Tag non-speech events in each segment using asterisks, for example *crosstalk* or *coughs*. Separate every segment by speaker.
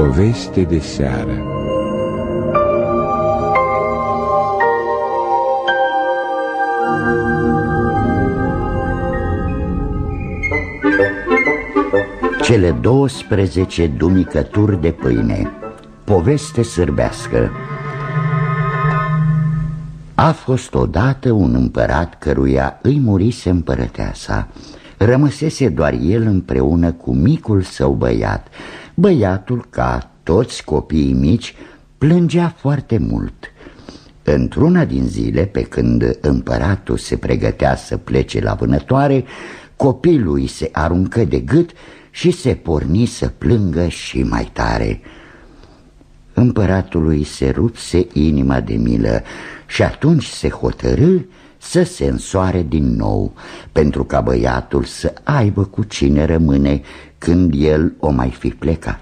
Speaker 1: Poveste de seară.
Speaker 2: Cele 12 dumicături de pâine. Poveste sârbească. A fost odată un împărat căruia îi murise împărăteasa. Rămăsese doar el împreună cu micul său băiat Băiatul, ca toți copiii mici, plângea foarte mult. Într-una din zile, pe când împăratul se pregătea să plece la vânătoare Copilul se aruncă de gât și se porni să plângă și mai tare Împăratului se rupse inima de milă și atunci se hotărâ să se însoare din nou Pentru ca băiatul să aibă cu cine rămâne când el o mai fi plecat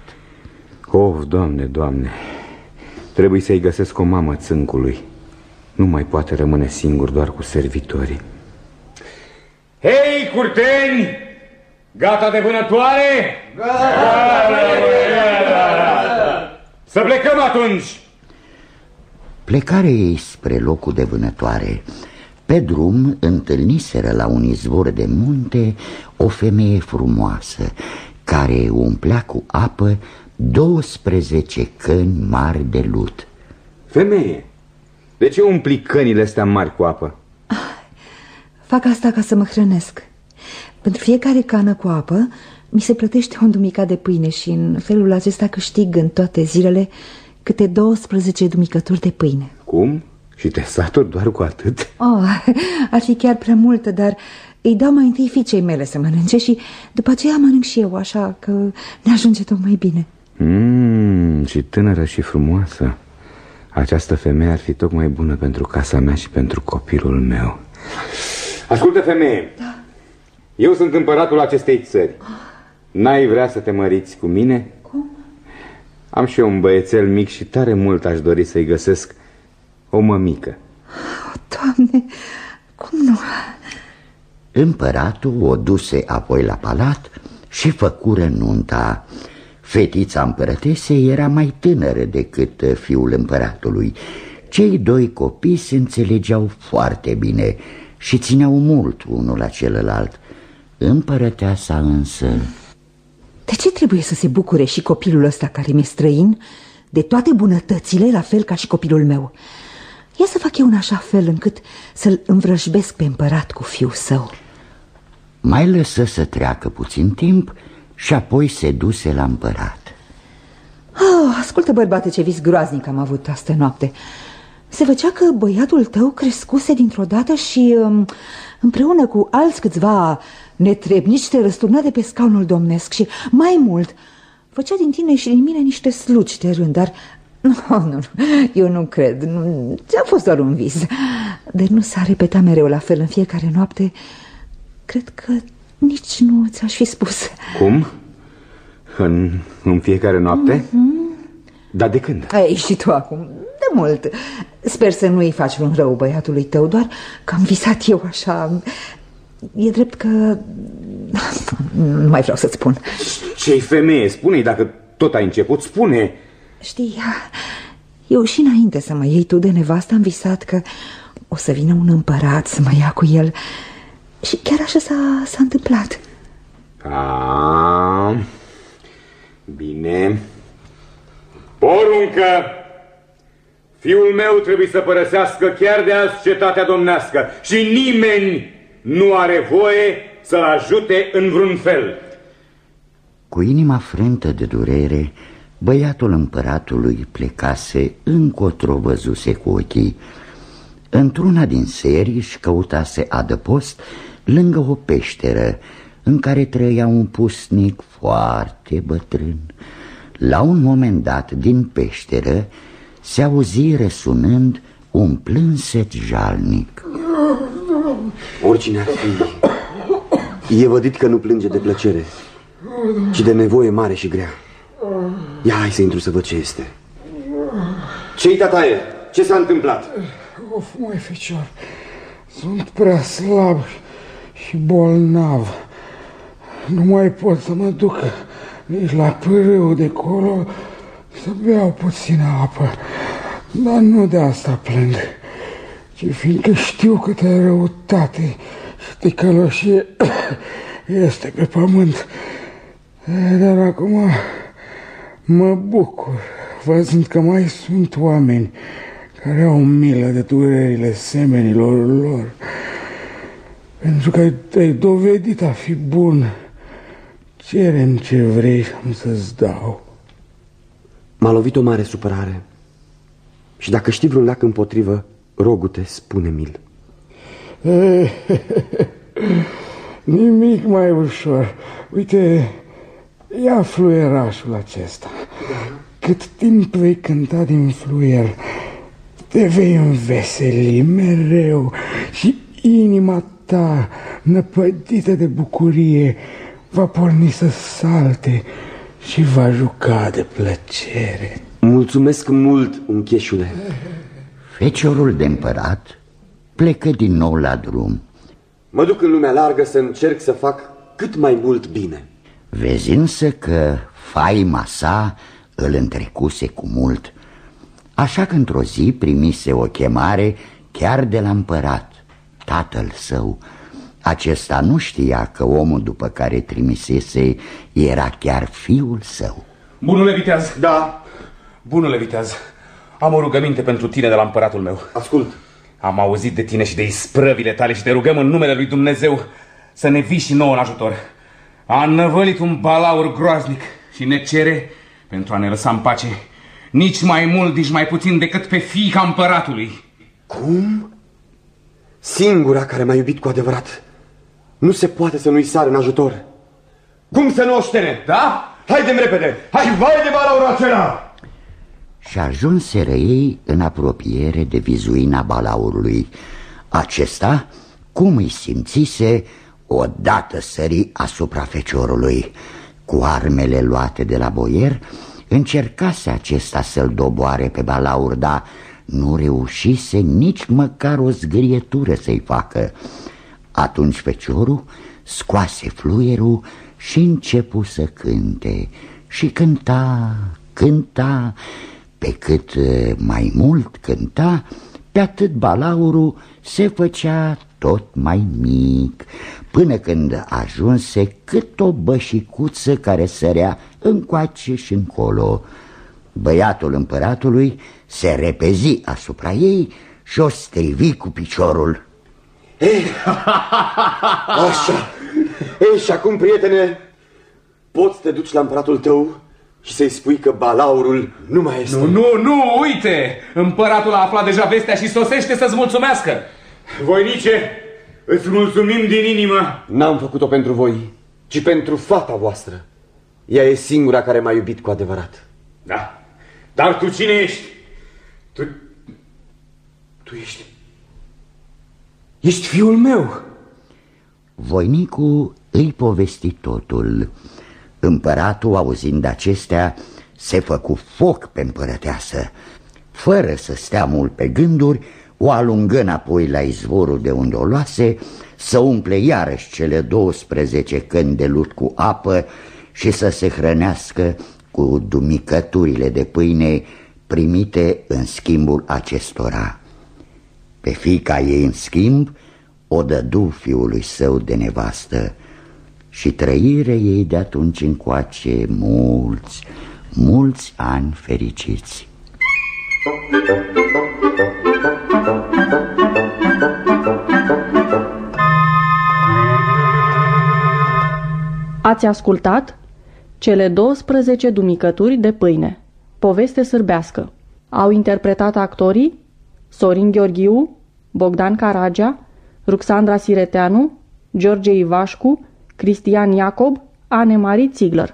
Speaker 3: Of, doamne, doamne, trebuie să-i găsesc o mamă țâncului Nu mai poate rămâne singur doar cu servitorii
Speaker 4: Hei, curteni! Gata de vânătoare? Gata! Să plecăm atunci!
Speaker 2: Plecare ei spre locul de vânătoare Pe drum întâlniseră la un izvor de munte o femeie frumoasă Care umplea cu apă 12 căni mari de lut
Speaker 3: Femeie, de ce umpli cănile astea mari cu apă?
Speaker 5: Fac asta ca să mă hrănesc Pentru fiecare cană cu apă mi se plătește o dumica de pâine și în felul acesta câștig în toate zilele câte 12 dumicături de pâine.
Speaker 3: Cum? Și te saturi doar cu atât?
Speaker 5: Oh, *laughs* ar fi chiar prea multă, dar îi dau mai întâi fiicei mele să mănânce și după aceea mănânc și eu, așa că ne ajunge tot mai bine.
Speaker 3: Mmm, și tânără și frumoasă. Această femeie ar fi tocmai bună pentru casa mea și pentru copilul meu. Ascultă, femeie.
Speaker 5: Da.
Speaker 3: Eu sunt împăratul acestei țări N-ai vrea să te măriți cu mine?
Speaker 5: Cum?
Speaker 3: Am și eu un băiețel mic și tare mult aș dori să-i găsesc o mămică
Speaker 5: oh, Doamne, cum nu?
Speaker 2: Împăratul o duse apoi la palat și făcură nunta Fetița împărătesei era mai tânără decât fiul împăratului Cei doi copii se înțelegeau foarte bine și țineau mult unul la celălalt Împărăteasa însă...
Speaker 5: De ce trebuie să se bucure și copilul ăsta care mi-e străin de toate bunătățile, la fel ca și copilul meu? Ia să fac eu în așa fel încât să-l învrăjbesc pe împărat cu fiul său.
Speaker 2: Mai lăsă să treacă puțin timp și apoi se duse la împărat.
Speaker 5: Oh, Ascultă, bărbate, ce vis groaznic am avut astă noapte Se făcea că băiatul tău crescuse dintr-o dată și um, împreună cu alți câțiva netrebnici te răsturna de pe scaunul domnesc Și mai mult, făcea din tine și din mine niște sluci de rând Dar *laughs* nu, nu, nu, eu nu cred, nu, a fost doar un vis Dar nu s-a repetat mereu la fel în fiecare noapte Cred că nici nu ți-aș fi spus
Speaker 3: Cum? În, în fiecare noapte? Mm -hmm. Dar de când?
Speaker 5: Ei, și tu acum, de mult. Sper să nu-i faci vreun rău băiatului tău Doar că am visat eu așa. E drept că... *laughs* Nu mai vreau să-ți spun.
Speaker 3: Ce-i femeie? Spune-i dacă tot ai început, spune.
Speaker 5: Știi, eu și înainte să mă iei tu de nevastă Am visat că o să vină un împărat să mă ia cu el. Și chiar așa s-a întâmplat.
Speaker 3: A, Bine.
Speaker 4: Poruncă Fiul meu trebuie să părăsească chiar de azi cetatea domnească Și nimeni nu are voie să-l ajute în vreun fel
Speaker 2: Cu inima frântă de durere Băiatul împăratului plecase încotro văzuse cu ochii Într-una din serii își căutase adăpost lângă o peșteră în care trăia un pusnic foarte bătrân. La un moment dat, din peșteră, se auzi răsunând un plânset jalnic.
Speaker 6: Oricine ar fi, e vădit că nu plânge de plăcere, ci de nevoie mare și grea. Ia, hai să intru să văd ce este. Ce-i, tataie? Ce s-a întâmplat?
Speaker 7: Of, măi, fecior, sunt prea slab și bolnav. Nu mai pot să mă duc nici la pârâu de colo, să beau puțină apă, dar nu de asta plâng, ci fiindcă știu câtă răutate și ticăloșie *coughs* este pe pământ. Dar acum mă bucur, văzând că mai sunt oameni care au milă de durerile semenilor lor, pentru că te-ai dovedit a fi bun. Cerem ce vrei am să-ți dau.
Speaker 6: M-a lovit o mare supărare. Și dacă știi vreun lac împotrivă, rogute, spune-mi-l. *laughs*
Speaker 7: Nimic mai ușor. Uite, ia fluierașul acesta. Cât timp vei cânta din fluier, te vei înveseli mereu și inima ta, năpădită de bucurie, va porni să salte și va juca de plăcere.
Speaker 6: Mulțumesc mult, uncheșule.
Speaker 2: Feciorul de împărat plecă din nou la drum.
Speaker 6: Mă duc în lumea largă să încerc să fac cât mai mult bine.
Speaker 2: Vezi însă că faima sa îl întrecuse cu mult. Așa că într-o zi primise o chemare chiar de la împărat, tatăl său. Acesta nu știa că omul după care trimisese era chiar fiul său.
Speaker 3: Bunule viteaz!
Speaker 6: Da.
Speaker 3: Bunule viteaz, am o rugăminte pentru tine de la împăratul meu.
Speaker 6: Ascult.
Speaker 3: Am auzit de tine și de isprăvile tale și te rugăm în numele lui Dumnezeu să ne vii și nouă în ajutor. A năvălit un balaur groaznic și ne cere, pentru a ne lăsa în pace, nici mai mult, nici mai puțin decât pe fiica împăratului.
Speaker 6: Cum? Singura care m-a iubit cu adevărat. Nu se poate să nu-i sară în ajutor. Cum să nu oștene?
Speaker 3: Da?
Speaker 6: Haidem repede! Hai, vai de balaurul acela!
Speaker 2: Și ajunseră ei în apropiere de vizuina balaurului. Acesta, cum îi simțise, odată sări asupra feciorului. Cu armele luate de la boier, încercase acesta să-l doboare pe balaur, dar nu reușise nici măcar o zgrietură să-i facă. Atunci feciorul scoase fluierul și începu să cânte. Și cânta, cânta, pe cât eh, mai mult cânta, pe atât balaurul se făcea tot mai mic, până când ajunse cât o bășicuță care sărea încoace și încolo. Băiatul împăratului se repezi asupra ei și o strivi cu piciorul.
Speaker 6: Ei, *laughs* așa. Ei, și acum, prietene, poți să te duci la împăratul tău și să-i spui că balaurul nu mai este.
Speaker 3: Nu, nu, nu, uite! Împăratul a aflat deja vestea și sosește să-ți mulțumească.
Speaker 4: Voinice, îți mulțumim din inimă.
Speaker 6: N-am făcut-o pentru voi, ci pentru fata voastră. Ea e singura care m-a iubit cu adevărat.
Speaker 4: Da, dar tu cine ești? Tu, tu ești...
Speaker 6: Ești fiul meu.
Speaker 2: Voinicul îi povesti totul. Împăratul, auzind acestea, se făcu foc pe împărăteasă. Fără să stea mult pe gânduri, o alungă înapoi la izvorul de unde o luase, să umple iarăși cele 12 căni de lut cu apă și să se hrănească cu dumicăturile de pâine primite în schimbul acestora. Pe fica ei, în schimb, o dădu fiului său de nevastă și trăire ei de atunci încoace mulți, mulți ani fericiți.
Speaker 8: Ați ascultat cele 12 dumicături de pâine, poveste sârbească. Au interpretat actorii Sorin Gheorghiu, Bogdan Caragea, Ruxandra Sireteanu, George Ivașcu, Cristian Iacob, Anemarie Ziegler.